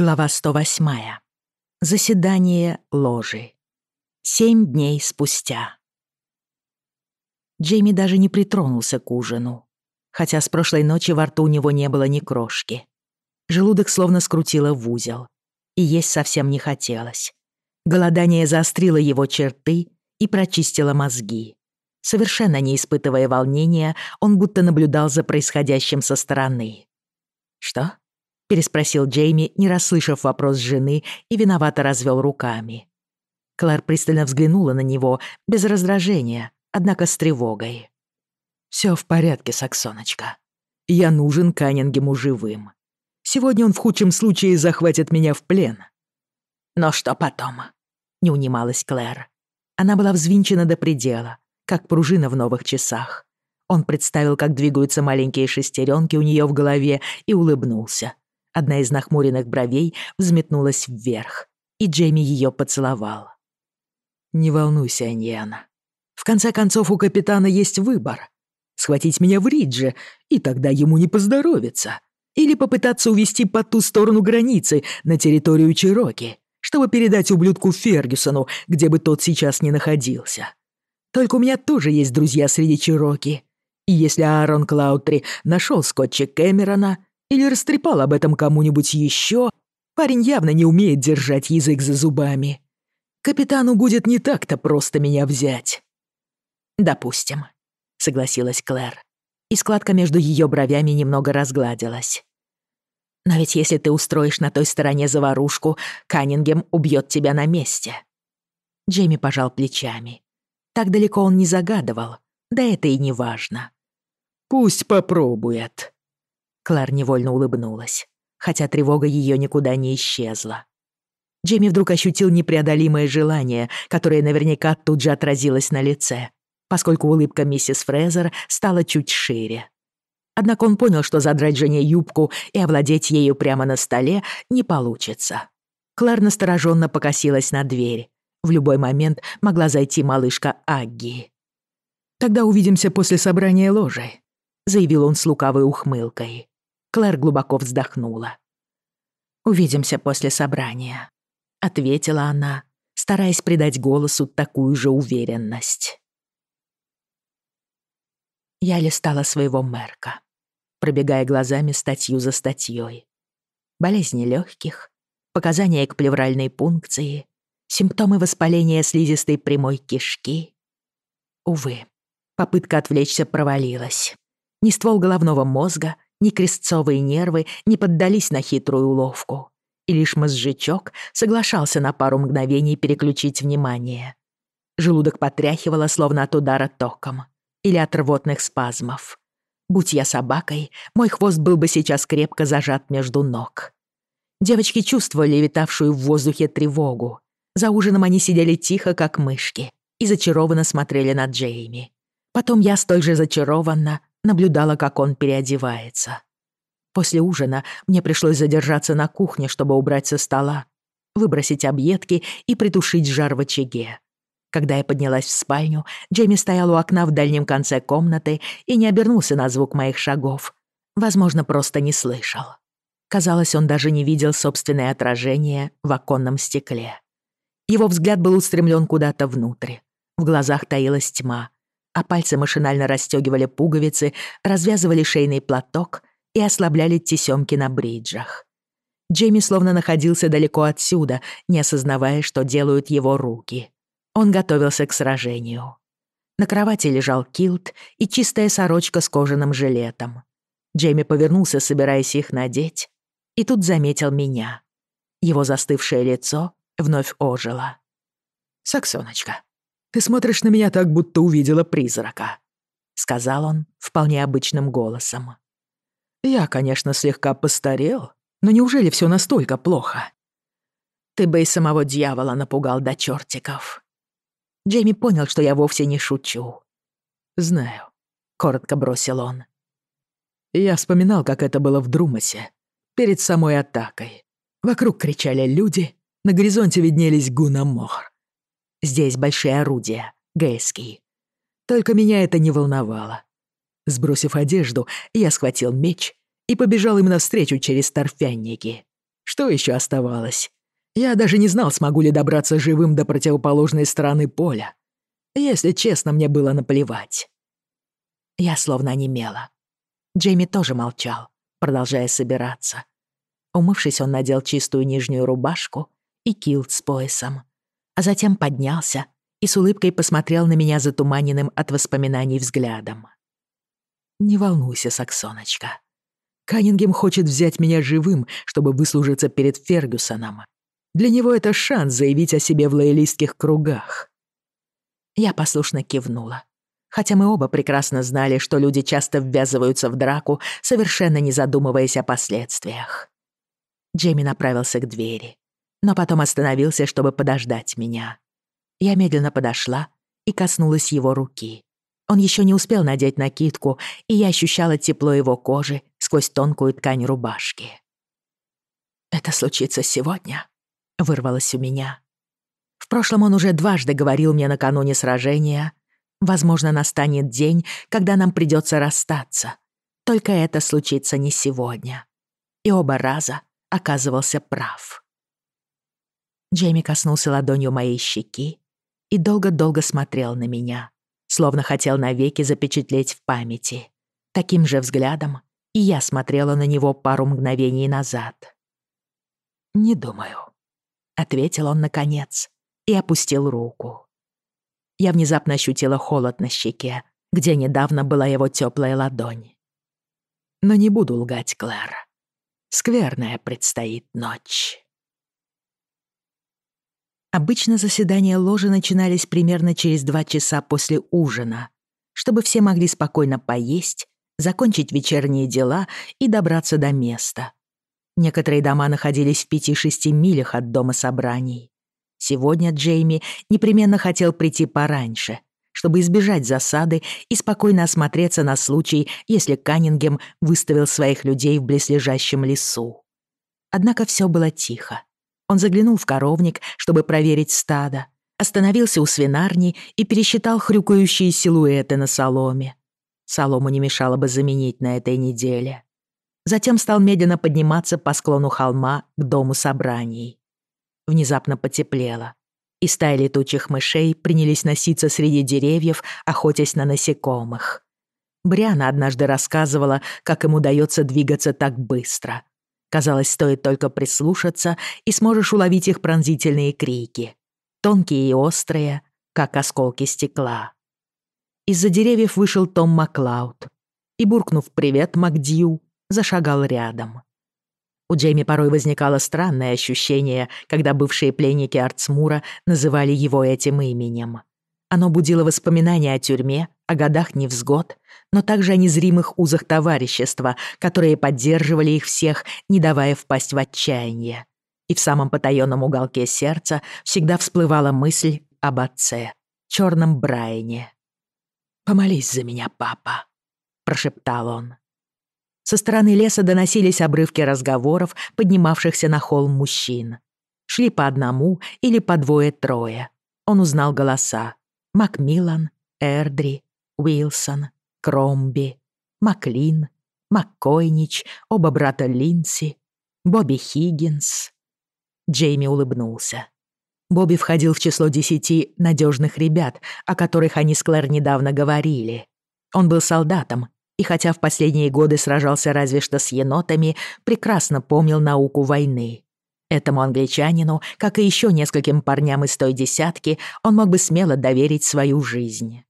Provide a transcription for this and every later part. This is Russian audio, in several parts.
Глава 108. Заседание ложи. Семь дней спустя. Джейми даже не притронулся к ужину, хотя с прошлой ночи во рту у него не было ни крошки. Желудок словно скрутило в узел, и есть совсем не хотелось. Голодание заострило его черты и прочистило мозги. Совершенно не испытывая волнения, он будто наблюдал за происходящим со стороны. «Что?» переспросил Джейми, не расслышав вопрос жены, и виновато развел руками. Клэр пристально взглянула на него, без раздражения, однако с тревогой. «Всё в порядке, Саксоночка. Я нужен Каннингему живым. Сегодня он в худшем случае захватит меня в плен». «Но что потом?» — не унималась Клэр. Она была взвинчена до предела, как пружина в новых часах. Он представил, как двигаются маленькие шестеренки у нее в голове, и улыбнулся, Одна из нахмуренных бровей взметнулась вверх, и Джейми ее поцеловал. «Не волнуйся, Аньяна. В конце концов, у капитана есть выбор. Схватить меня в Ридже, и тогда ему не поздоровится. Или попытаться увести по ту сторону границы, на территорию Чироки, чтобы передать ублюдку Фергюсону, где бы тот сейчас ни находился. Только у меня тоже есть друзья среди Чироки. И если Аарон Клаутри нашел скотча Кэмерона, или растрепал об этом кому-нибудь еще, парень явно не умеет держать язык за зубами. Капитану будет не так-то просто меня взять. «Допустим», — согласилась Клэр, и складка между ее бровями немного разгладилась. «Но ведь если ты устроишь на той стороне заварушку, Каннингем убьет тебя на месте». Джейми пожал плечами. Так далеко он не загадывал, да это и не важно. «Пусть попробует», Клэр невольно улыбнулась, хотя тревога ее никуда не исчезла. Джейми вдруг ощутил непреодолимое желание, которое наверняка тут же отразилось на лице, поскольку улыбка миссис Фрезер стала чуть шире. Однако он понял, что задрать жене юбку и овладеть ею прямо на столе не получится. Клэр настороженно покосилась на дверь. В любой момент могла зайти малышка Агги. «Тогда увидимся после собрания ложи», — заявил он с лукавой ухмылкой. Клэр глубоко вздохнула. «Увидимся после собрания», — ответила она, стараясь придать голосу такую же уверенность. Я листала своего Мерка, пробегая глазами статью за статьей. Болезни легких, показания к плевральной пункции, симптомы воспаления слизистой прямой кишки. Увы, попытка отвлечься провалилась. Ни ствол головного мозга, ни крестцовые нервы не поддались на хитрую уловку. И лишь мозжечок соглашался на пару мгновений переключить внимание. Желудок потряхивало, словно от удара током. Или от рвотных спазмов. Будь я собакой, мой хвост был бы сейчас крепко зажат между ног. Девочки чувствовали витавшую в воздухе тревогу. За ужином они сидели тихо, как мышки, и зачарованно смотрели на Джейми. Потом я столь же зачарованно наблюдала, как он переодевается. После ужина мне пришлось задержаться на кухне, чтобы убрать со стола, выбросить объедки и притушить жар в очаге. Когда я поднялась в спальню, Джейми стоял у окна в дальнем конце комнаты и не обернулся на звук моих шагов. Возможно, просто не слышал. Казалось, он даже не видел собственное отражение в оконном стекле. Его взгляд был устремлен куда-то внутрь. В глазах таилась тьма, а пальцы машинально расстёгивали пуговицы, развязывали шейный платок и ослабляли тесёмки на бриджах. Джейми словно находился далеко отсюда, не осознавая, что делают его руки. Он готовился к сражению. На кровати лежал килт и чистая сорочка с кожаным жилетом. Джейми повернулся, собираясь их надеть, и тут заметил меня. Его застывшее лицо вновь ожило. «Саксоночка, ты смотришь на меня так, будто увидела призрака», — сказал он вполне обычным голосом. «Я, конечно, слегка постарел, но неужели все настолько плохо?» «Ты бы и самого дьявола напугал до чертиков». Джейми понял, что я вовсе не шучу. «Знаю», — коротко бросил он. Я вспоминал, как это было в Друмасе, перед самой атакой. Вокруг кричали люди, на горизонте виднелись гуна Гунамор здесь большие орудия, ГСК. Только меня это не волновало. Сбросив одежду, я схватил меч и побежал им навстречу через торфянники. Что еще оставалось? Я даже не знал, смогу ли добраться живым до противоположной стороны поля. Если честно, мне было наплевать. Я словно онемела. Джейми тоже молчал, продолжая собираться. Умывшись, он надел чистую нижнюю рубашку и килт с поясом. а затем поднялся и с улыбкой посмотрел на меня затуманенным от воспоминаний взглядом. «Не волнуйся, Саксоночка. Каннингем хочет взять меня живым, чтобы выслужиться перед Фергюсоном. Для него это шанс заявить о себе в лоялистских кругах». Я послушно кивнула, хотя мы оба прекрасно знали, что люди часто ввязываются в но потом остановился, чтобы подождать меня. Я медленно подошла и коснулась его руки. Он еще не успел надеть накидку, и я ощущала тепло его кожи сквозь тонкую ткань рубашки. «Это случится сегодня?» — вырвалось у меня. В прошлом он уже дважды говорил мне накануне сражения. «Возможно, настанет день, когда нам придется расстаться. Только это случится не сегодня». И оба раза оказывался прав. Джейми коснулся ладонью моей щеки, и долго-долго смотрел на меня, словно хотел навеки запечатлеть в памяти. Таким же взглядом и я смотрела на него пару мгновений назад. «Не думаю», — ответил он наконец и опустил руку. Я внезапно ощутила холод на щеке, где недавно была его теплая ладонь. Но не буду лгать, Клэр. Скверная предстоит ночь. обычно заседания ложи начинались примерно через два часа после ужина, чтобы все могли спокойно поесть, закончить вечерние дела и добраться до места. Некоторые дома находились в пяти-шести милях от дома собраний. Сегодня Джейми непременно хотел прийти пораньше, чтобы избежать засады и спокойно осмотреться на случай, если Каннингем выставил своих людей в близлежащем лесу. Однако все было тихо. Он заглянул в коровник, чтобы проверить стадо. Остановился у свинарни и пересчитал хрюкающие силуэты на соломе. Солому не мешало бы заменить на этой неделе. Затем стал медленно подниматься по склону холма к дому собраний. Внезапно потеплело, и стая летучих мышей принялись носиться среди деревьев, охотясь на насекомых. Бриана однажды рассказывала, как им удается двигаться так быстро — Казалось, стоит только прислушаться, и сможешь уловить их пронзительные крики. Тонкие и острые, как осколки стекла. Из-за деревьев вышел Том Маклауд и, буркнув «Привет, Макдью», зашагал рядом. У Джейми порой возникало странное ощущение, когда бывшие пленники Артсмура называли его этим именем оно будило воспоминания о тюрьме, о годах невзгод, но также о незримых узах товарищества, которые поддерживали их всех, не давая впасть в отчаяние. И в самом потаенном уголке сердца всегда всплывала мысль об отце, черном Брайане. «Помолись за меня, папа», — прошептал он. Со стороны леса доносились обрывки разговоров, поднимавшихся на холм мужчин. Шли по одному или по двое-трое. Он узнал голоса. Макмиллан, Эрдри, Уилсон, Кромби, Маклин, Маккойнич, оба брата Линси, Бобби Хиггинс. Джейми улыбнулся. Бобби входил в число десяти надежных ребят, о которых они с Клэр недавно говорили. Он был солдатом, и хотя в последние годы сражался разве что с енотами, прекрасно помнил науку войны. Этому англичанину, как и еще нескольким парням из той десятки, он мог бы смело доверить свою жизнь.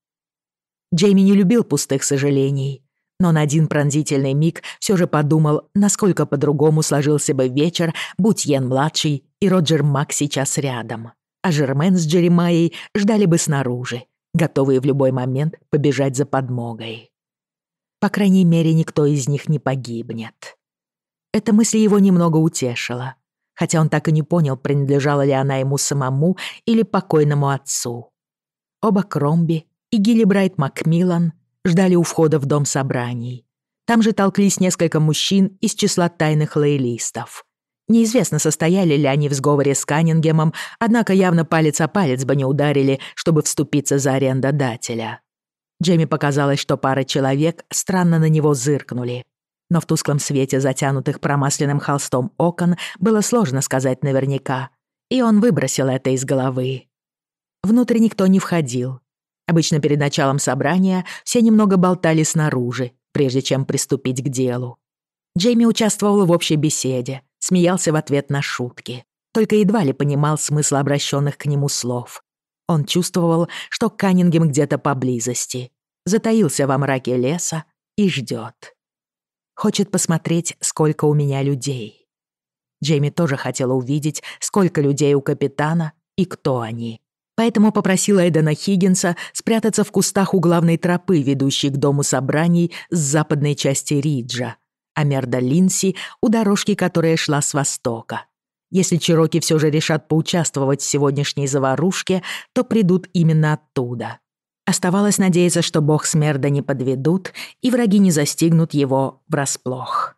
Джейми не любил пустых сожалений, но на один пронзительный миг все же подумал, насколько по-другому сложился бы вечер, будь Йен-младший и Роджер Мак сейчас рядом. А Жермен с Джеремайей ждали бы снаружи, готовые в любой момент побежать за подмогой. По крайней мере, никто из них не погибнет. Эта мысль его немного утешила хотя он так и не понял, принадлежала ли она ему самому или покойному отцу. Оба Кромби и Гиллибрайт Макмиллан ждали у входа в дом собраний. Там же толклись несколько мужчин из числа тайных лоялистов. Неизвестно, состояли ли они в сговоре с Каннингемом, однако явно палец о палец бы не ударили, чтобы вступиться за арендодателя. Джейми показалось, что пара человек странно на него зыркнули, но в тусклом свете затянутых промасленным холстом окон было сложно сказать наверняка, и он выбросил это из головы. Внутрь никто не входил. Обычно перед началом собрания все немного болтали снаружи, прежде чем приступить к делу. Джейми участвовал в общей беседе, смеялся в ответ на шутки, только едва ли понимал смысл обращенных к нему слов. Он чувствовал, что Каннингем где-то поблизости, затаился во мраке леса и ждет. Хочет посмотреть, сколько у меня людей. Джейми тоже хотела увидеть, сколько людей у капитана и кто они. Поэтому попросила Эдена Хиггинса спрятаться в кустах у главной тропы, ведущей к дому собраний с западной части Риджа, а Мерда Линси у дорожки, которая шла с востока. Если чероки все же решат поучаствовать в сегодняшней заварушке, то придут именно оттуда. Оставалось надеяться, что бог Смерда не подведут и враги не застигнут его врасплох.